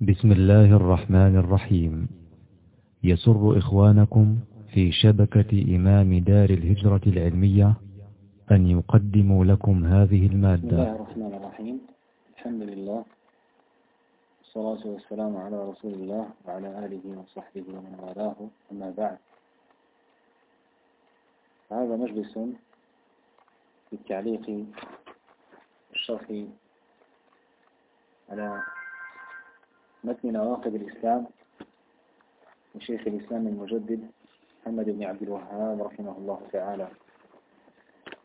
بسم الله الرحمن الرحيم. يسر إخوانكم في شبكة إمام دار الهجرة العلمية أن يقدموا لكم هذه بسم المادة الله الرحمن الرحيم. الحمد لله. والصلاة والسلام على رسول الله وعلى آله وصحبه ومن والاه. أما بعد. هذا مجلس في التعليق والشرح على متن نواقض الإسلام لشيخ الإسلام المجدد محمد بن عبد الوهاب رحمه الله تعالى.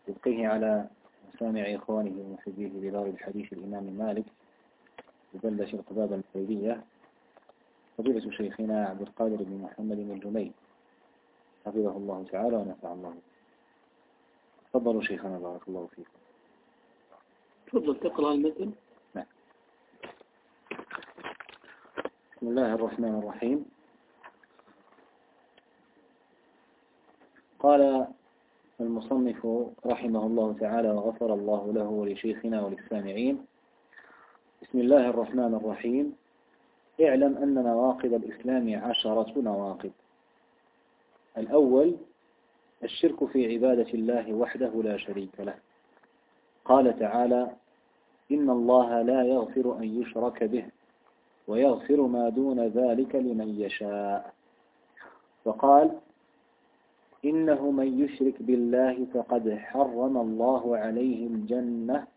يبقيه على مسامع إخوانه ومحبيه بدار الحديث الإمام مالك ببلدة القباب الفيلية. فضيلة شيخنا عبد القادر بن محمد بن الجميل حفظه الله تعالى ونفع الله. تفضلوا شيخنا بارك الله فيكم. تفضل تقرأ المتن. بسم الله الرحمن الرحيم. قال المصنف رحمه الله تعالى وغفر الله له ولشيخنا وللسامعين. بسم الله الرحمن الرحيم. اعلم أن نواقض الإسلام عشرة نواقض. الأول الشرك في عبادة الله وحده لا شريك له. قال تعالى إن الله لا يغفر أن يشرك به. ويغفر ما دون ذلك لمن يشاء. وقال إنه من يشرك بالله فقد حرم الله عليه الجنة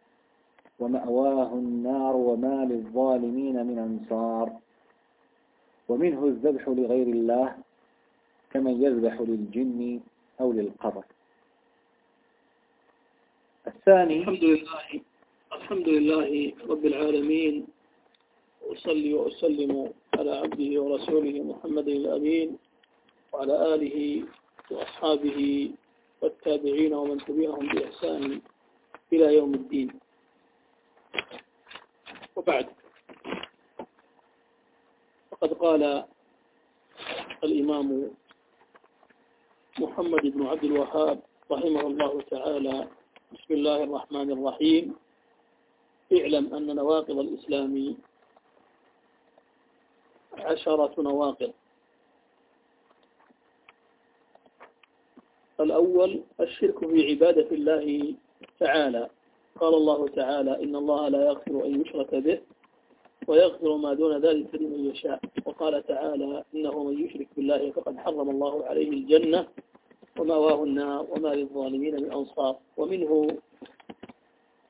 ومأواه النار وما للظالمين من أنصار. ومنه الذبح لغير الله كمن يذبح للجن أو للقبر. الثاني الحمد لله الحمد لله رب العالمين أصلي وأسلم على عبده ورسوله محمد الأمين وعلى آله وأصحابه والتابعين ومن تبعهم بإحسان إلى يوم الدين. وبعد. فقد قال الإمام محمد بن عبد الوهاب رحمه الله تعالى بسم الله الرحمن الرحيم. اعلم أن نواقض الإسلام عشرة نواقض الأول الشرك في عبادة الله تعالى. قال الله تعالى إن الله لا يغفر أن يشرك به ويغفر ما دون ذلك لمن يشاء. وقال تعالى إنه من يشرك بالله فقد حرم الله عليه الجنة ومأواه النار وما للظالمين من أنصار. ومنه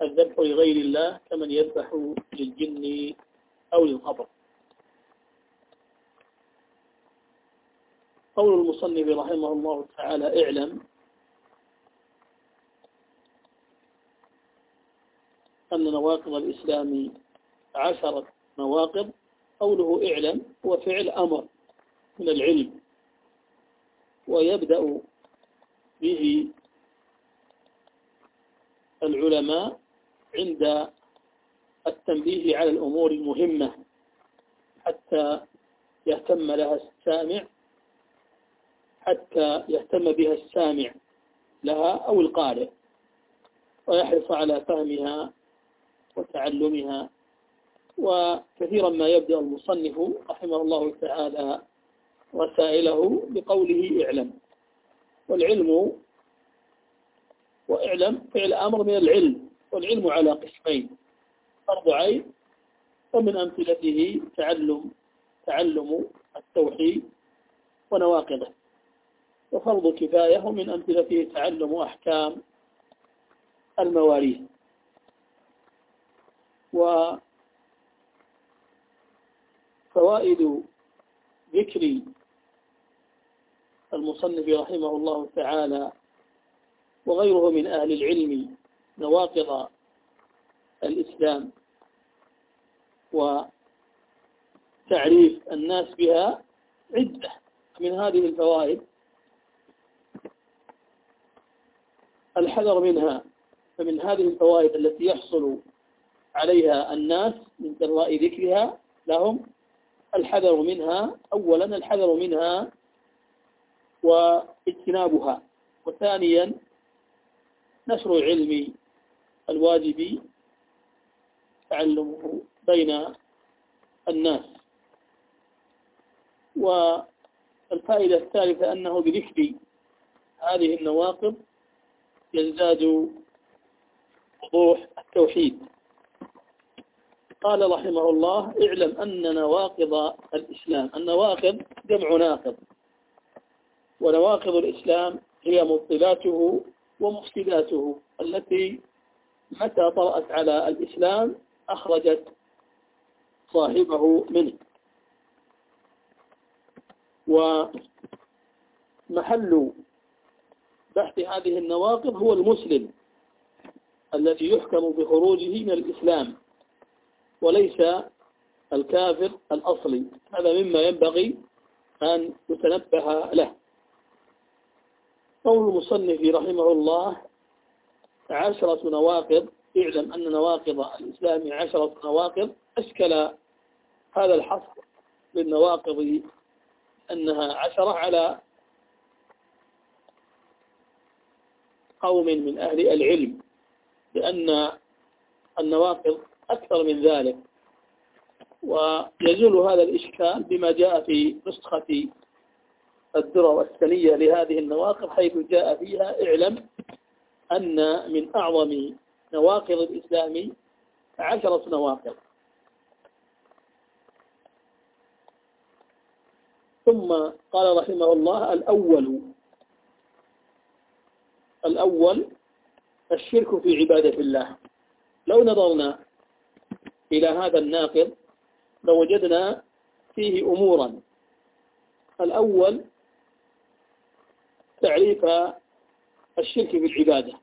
الذبح لغير الله كمن يذبح للجن أو للقبر. قول المصنف رحمه الله تعالى اعلم. أن نواقض الإسلام عشرة نواقض قوله اعلم هو فعل أمر من العلم ويبدأ به العلماء عند التنبيه على الأمور المهمة حتى يهتم لها السامع. حتى يهتم بها السامع لها أو القارئ ويحرص على فهمها وتعلمها. وكثيرا ما يبدأ المصنف رحمه الله تعالى رسائله بقوله اعلم. والعلم وإعلم فعل أمر من العلم والعلم على قسمين فرض عين ومن أمثلته تعلم تعلم التوحيد ونواقضه. وفرض كفاية ومن أمثلته تعلم أحكام المواريث. وفوائد ذكر المصنف رحمه الله تعالى وغيره من أهل العلم نواقض الإسلام وتعريف الناس بها عدة. من هذه الفوائد الحذر منها فمن هذه الفوائد التي يحصل عليها الناس من جراء ذكرها لهم الحذر منها أولا الحذر منها واجتنابها وثانيا نشر العلم الواجب تعلمه بين الناس. والفائدة الثالثة أنه بذكر هذه النواقض يزداد وضوح التوحيد. قال رحمه الله اعلم أن نواقض الإسلام النواقض جمع ناقض. ونواقض الإسلام هي مبطلاته ومفسداته التي متى طرأت على الإسلام أخرجت صاحبه منه. ومحل بحث هذه النواقض هو المسلم الذي يحكم بخروجه من الإسلام وليس الكافر الأصلي. هذا مما ينبغي أن يتنبه له. قول المصنف رحمه الله عشرة نواقض اعلم أن نواقض الإسلام عشرة نواقض أشكل هذا الحصر للنواقض أنها عشرة على قوم من أهل العلم لأن النواقض أكثر من ذلك. ويزول هذا الإشكال بما جاء في نسخة الدرر السنية لهذه النواقض حيث جاء فيها اعلم أن من أعظم نواقض الإسلام عشرة نواقض. ثم قال رحمه الله الأول الأول الشرك في عبادة الله. لو نظرنا إلى هذا الناقض لوجدنا فيه أمورا. الأول تعريف الشرك في العبادة.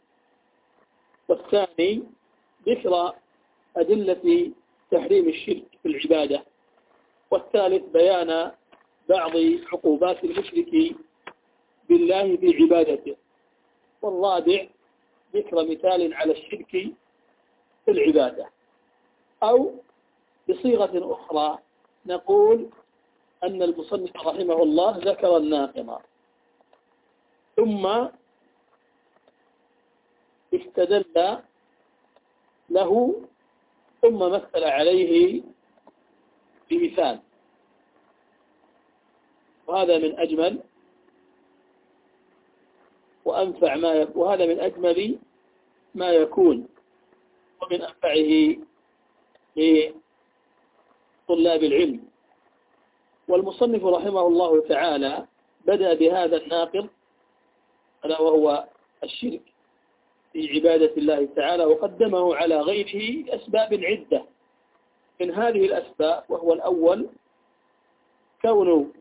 والثاني ذكر أدلة تحريم الشرك في العبادة. والثالث بيان بعض عقوبات المشرك بالله في عبادته. والرابع ذكر مثال على الشرك في العبادة. أو بصيغة أخرى نقول أن المصنف رحمه الله ذكر الناقضة ثم استدل له ثم مثل عليه بمثال. وهذا من أجمل وأنفع ما يكون وهذا من أجمل ما يكون ومن أنفعه لطلاب العلم. والمصنف رحمه الله تعالى بدأ بهذا الناقض ألا وهو الشرك في عبادة الله تعالى وقدمه على غيره لأسباب عدة. من هذه الأسباب وهو الأول كون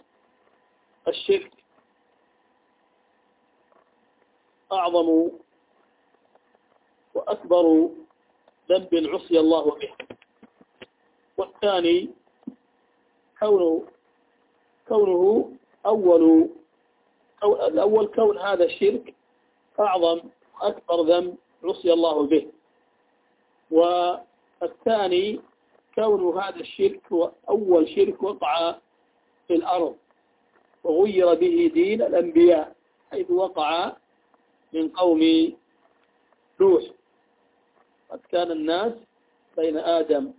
الشرك أعظم وأكبر ذنب عصي الله به. والثاني كونه كونه أول الأول كون هذا الشرك أعظم أكبر ذنب عصي الله به. والثاني كون هذا الشرك هو أول شرك وقع في الأرض وغير به دين الأنبياء حيث وقع من قوم نوح. قد كان الناس بين آدم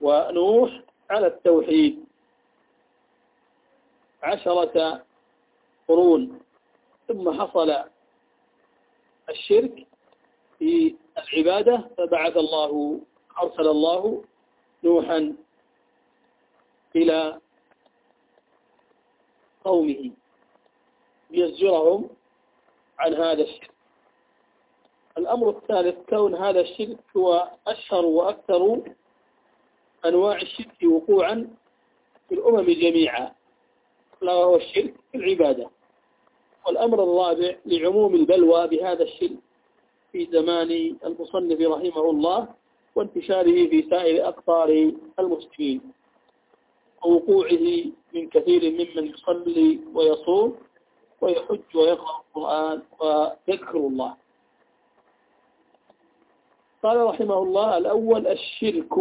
ونوح على التوحيد. عشرة قرون. ثم حصل الشرك في العبادة فبعث الله أرسل الله نوحا إلى قومه ليزجرهم عن هذا الشرك. الأمر الثالث كون هذا الشرك هو أشهر وأكثر أنواع الشرك وقوعا في الأمم جميعا لا وهو الشرك في العبادة. والأمر الرابع لعموم البلوى بهذا الشرك في زمان المصنف رحمه الله وانتشاره في سائر أقطار المسلمين ووقوعه من كثير ممن يصلي ويصوم ويحج ويقرأ القرآن ويذكر الله. قال رحمه الله الأول الشرك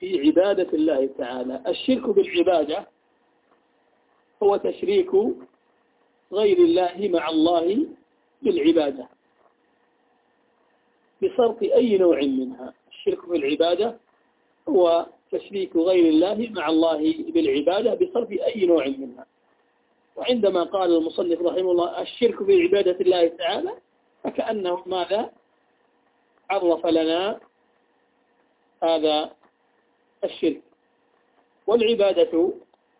في عبادة الله تعالى. الشرك بالعبادة هو تشريك غير الله مع الله بالعبادة. بصرف أي نوع منها. الشرك في العبادة هو تشريك غير الله مع الله بالعبادة بصرف أي نوع منها. وعندما قال المصنف رحمه الله الشرك بعبادة الله تعالى فكأنه ماذا؟ عرف لنا هذا الشرك. والعبادة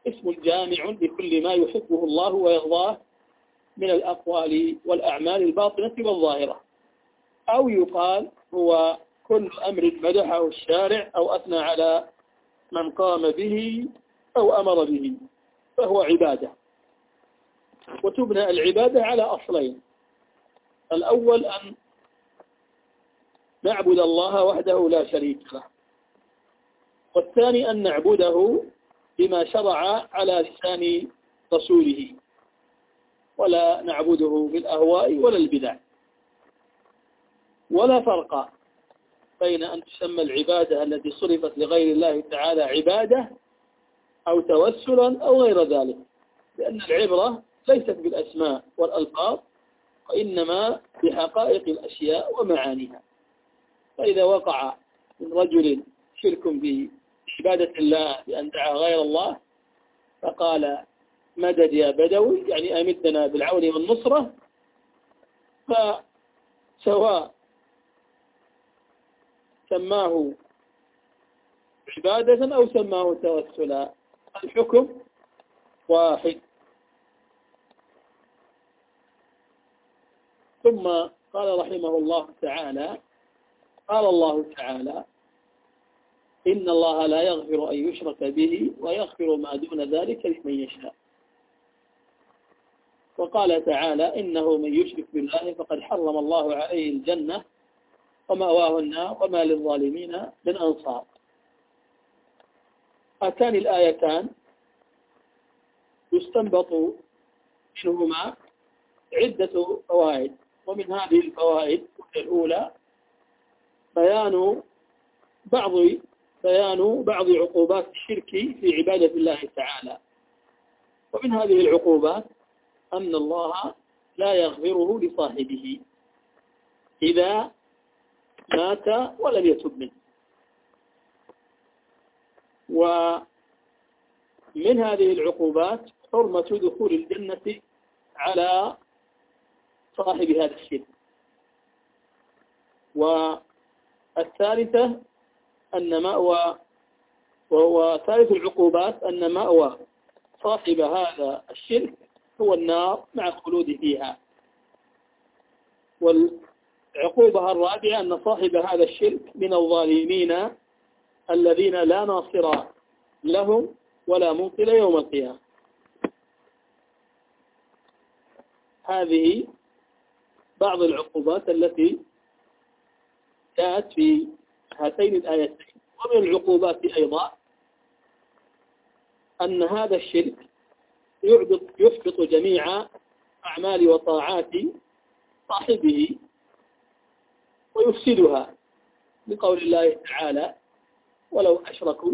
اسم جامع لكل ما يحبه الله ويرضاه من الأقوال والأعمال الباطنة والظاهرة. أو يقال هو كل أمر مدحه الشارع أو أثنى على من قام به أو أمر به فهو عبادة. وتبنى العبادة على أصلين. الأول أن نعبد الله وحده لا شريك له. والثاني أن نعبده بما شرع على لسان رسوله. ولا نعبده بالأهواء ولا البدع. ولا فرق بين أن تسمى العبادة التي صرفت لغير الله تعالى عبادة أو توسلا أو غير ذلك. لأن العبرة ليست بالأسماء والألفاظ وإنما بحقائق الأشياء ومعانيها. فإذا وقع من رجل شرك بعبادة الله بأن دعا غير الله فقال مدد يا بدوي يعني أمدنا بالعون والنصرة فسواء سماه عبادة أو سماه توسلا الحكم واحد. ثم قال رحمه الله تعالى قال الله تعالى إن الله لا يغفر أن يشرك به ويغفر ما دون ذلك لمن يشاء. وقال تعالى إنه من يشرك بالله فقد حرم الله عليه الجنة ومأواه النار وما للظالمين من أنصار. هاتان الآيتان يستنبط منهما عدة فوائد. ومن هذه الفوائد الأولى بيان بعض بيان بعض عقوبات الشرك في عبادة الله تعالى. ومن هذه العقوبات أن الله لا يغفره لصاحبه إذا مات ولم يتب منه. ومن هذه العقوبات حرمة دخول الجنة على صاحب هذا الشرك والثالثة أن مأوى وهو ثالث العقوبات أن مأوى صاحب هذا الشرك هو النار مع الخلود فيها. والعقوبة الرابعة أن صاحب هذا الشرك من الظالمين الذين لا ناصر لهم ولا منقل يوم القيامة. هذه بعض العقوبات التي جاءت في هاتين الآيتين. ومن العقوبات أيضا أن هذا الشرك يحبط جميع أعمال وطاعات صاحبه ويفسدها لقول الله تعالى ولو أشركوا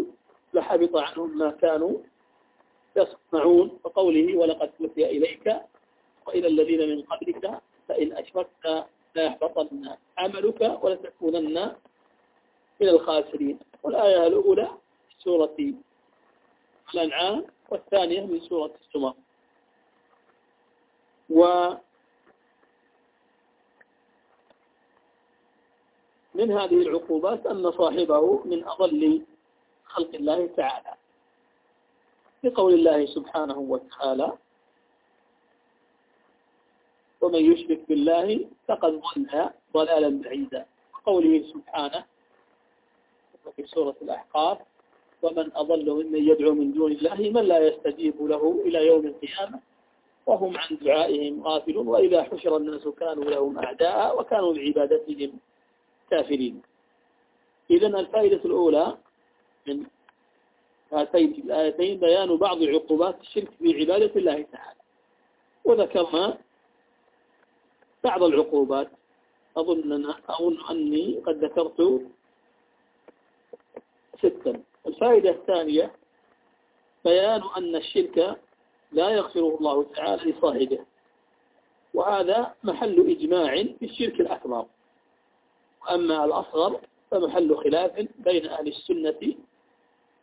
لحبط عنهم ما كانوا يصنعون. وقوله ولقد أوحي إليك وإلى الذين من قبلك فإن أشركت لا يحبطن عملك ولتكونن من الخاسرين. والآية الأولى في سورة الأنعام والثانية من سورة الزمر. و من هذه العقوبات أن صاحبه من أضل خلق الله تعالى. بقول الله سبحانه وتعالى ومن يشرك بالله فقد ضل ضلالا بعيدا. قوله سبحانه في سورة الأحقاف ومن أضل ممن يدعو من دون الله من لا يستجيب له إلى يوم القيامة وهم عن دعائهم غافلون وإذا حشر الناس كانوا لهم أعداء وكانوا بعبادتهم كافرين. إذا الفائدة الأولى من هاتين الآيتين بيان بعض عقوبات الشرك في عبادة الله تعالى. وذكرنا بعض العقوبات. أظن أظن أني قد ذكرت ستا. الفائدة الثانية بيان أن الشرك لا يغفره الله تعالى لصاحبه وهذا محل إجماع في الشرك الأكبر. وأما الأصغر فمحل خلاف بين أهل السنة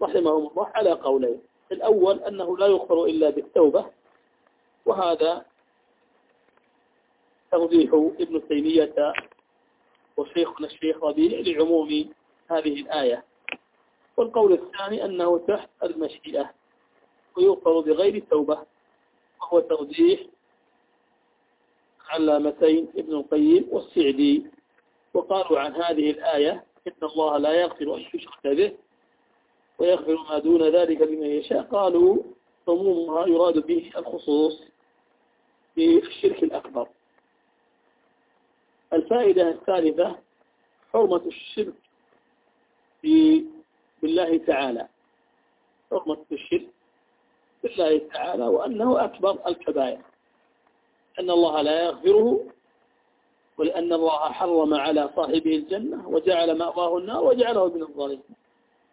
رحمهم الله على قولين. الأول أنه لا يغفر إلا بالتوبة وهذا توضيح ابن تيمية وشيخنا الشيخ ربيع لعموم هذه الآية. والقول الثاني أنه تحت المشيئة ويغفر بغير التوبة وهو توضيح علامتين ابن القيم والسعدي. وقالوا عن هذه الآية إن الله لا يغفر أن يشرك به ويغفر ما دون ذلك لمن يشاء. قالوا عمومها يراد به الخصوص في الشرك الأكبر. الفائدة الثالثة حرمة الشرك بالله تعالى. حرمة الشرك بالله تعالى وأنه أكبر الكبائر. أن الله لا يغفره ولأن الله حرم على صاحبه الجنة وجعل مأواه النار وجعله من الظالمين.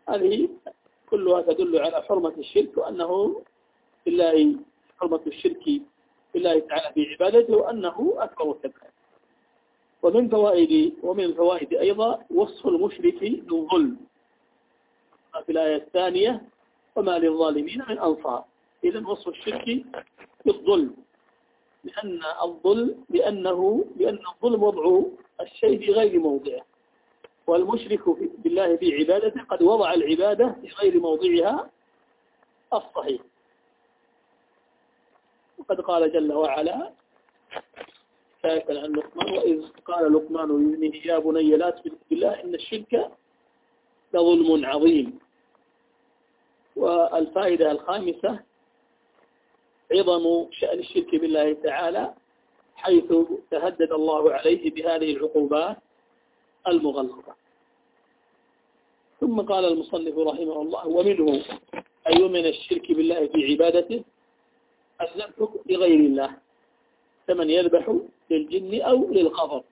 هذه كلها تدل على حرمة الشرك وأنه بالله حرمة الشرك بالله تعالى في عبادته وأنه أكبر الكبائر. ومن فوائد ومن الفوائد أيضا وصف المشرك بالظلم في الآية الثانية وما للظالمين من أنصار. إذا وصف الشرك بالظلم لأن الظلم لأنه لأن الظلم وضع الشيء في غير موضعه. والمشرك بالله في عبادته قد وضع العبادة في غير موضعها الصحيح. وقد قال جل وعلا حكاية عن لقمان وإذ قال لقمان لابنه يا بني لا تشرك بالله إن الشرك لظلم عظيم. والفائدة الخامسة عظم شأن الشرك بالله تعالى حيث تهدد الله عليه بهذه العقوبات المغلظة ثم قال المصنف رحمه الله ومنه أي من الشرك بالله في عبادته الذبح لغير الله كمن يذبح للجن أو للقبر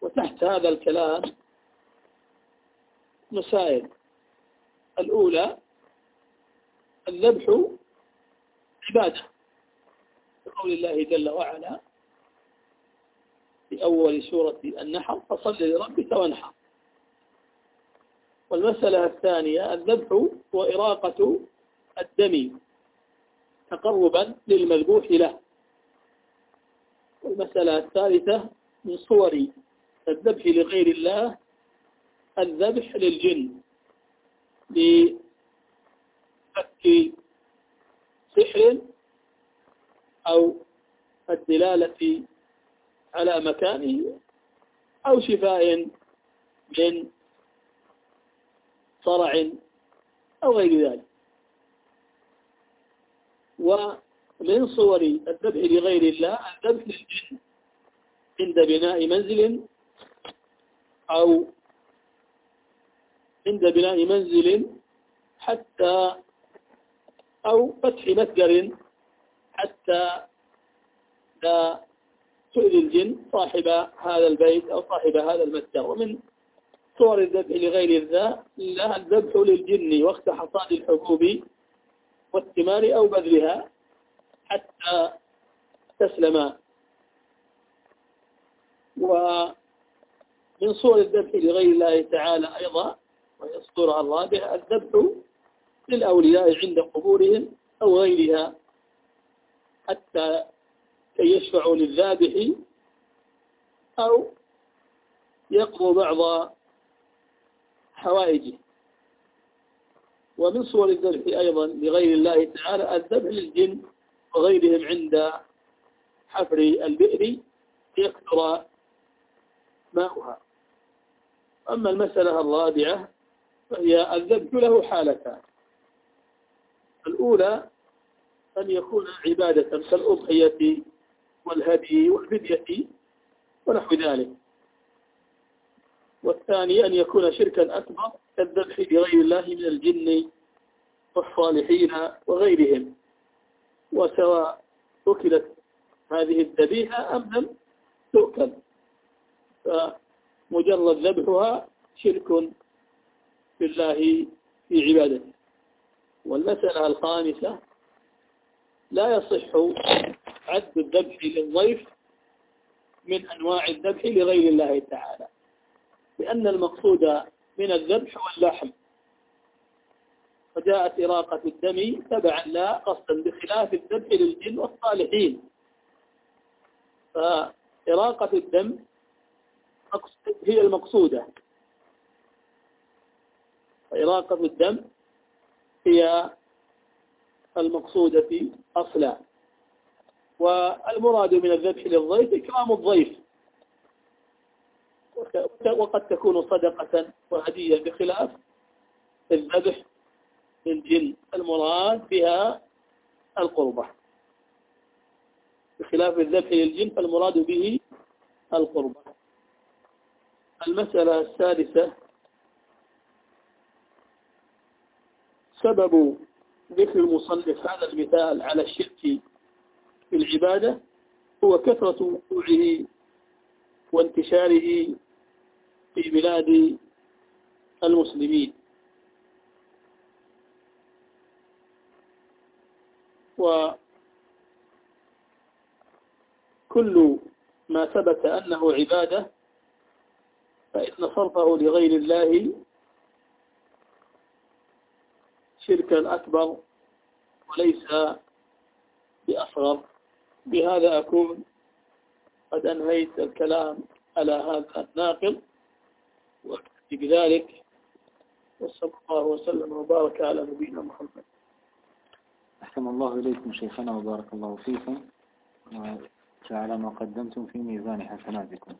وتحت هذا الكلام مسائل. الأولى الذبح عبادة. بقول الله جل وعلا في أول سورة النحر فصل لربك وانحر. والمسألة الثانية الذبح هو إراقة الدم تقربا للمذبوح له. والمسألة الثالثة من صور الذبح لغير الله الذبح للجن لفك سحر أو الدلالة على مكانه أو شفاء من صرع أو غير ذلك. ومن صور الذبح لغير الله الذبح للجن عند بناء منزل أو عند بناء منزل حتى أو فتح متجر حتى لا تؤذي الجن صاحب هذا البيت أو صاحب هذا المتجر. ومن صور الذبح لغير الذا لها الذبح للجن وقت حصاد الحبوب والثمار أو بذلها. حتى تسلم. ومن صور الذبح لغير الله تعالى أيضا وهي الصورة الرابعة الذبح للأولياء عند قبورهم أو غيرها حتى كي يشفعوا للذابح أو يقضوا بعض حوائجه. ومن صور الذبح أيضا لغير الله تعالى الذبح للجن وغيرهم عند حفر البئر يكثر ماؤها. أما المسألة الرابعة فهي الذبح له حالتان الأولى أن يكون عبادة كالأضحية والهدي والفدية ونحو ذلك. والثاني أن يكون شركا أكبر كالذبح بغير الله من الجن والصالحين وغيرهم. وسواء أكلت هذه الذبيحة أم لم تؤكل. فمجرد ذبحها شرك بالله في عبادته. والمسألة الخامسة لا يصح عد الذبح للضيف من أنواع الذبح لغير الله تعالى لأن المقصود من الذبح هو اللحم وجاءت إراقة الدم تبعا لا قصدا بخلاف الذبح للجن والصالحين. فإراقة الدم هي المقصودة. فإراقة الدم هي المقصودة أصلا والمراد من الذبح للضيف إكرام الضيف. وقد تكون صدقة وهدية بخلاف الذبح للجن. المراد بها القربة. بخلاف الذبح للجن فالمراد به القربة. المسألة السادسة. سبب ذكر المصنف هذا المثال على الشرك في العبادة هو كثرة وقوعه وانتشاره في بلاد المسلمين. وكل ما ثبت أنه عبادة فإن صرفه لغير الله شركا أكبر وليس بأصغر. بهذا أكون قد أنهيت الكلام على هذا الناقل وأكتفي بذلك وصلى الله وسلم وبارك على نبينا محمد. أحسن الله إليكم شيخنا وبارك الله فيكم وجعل ما قدمتم في ميزان حسناتكم.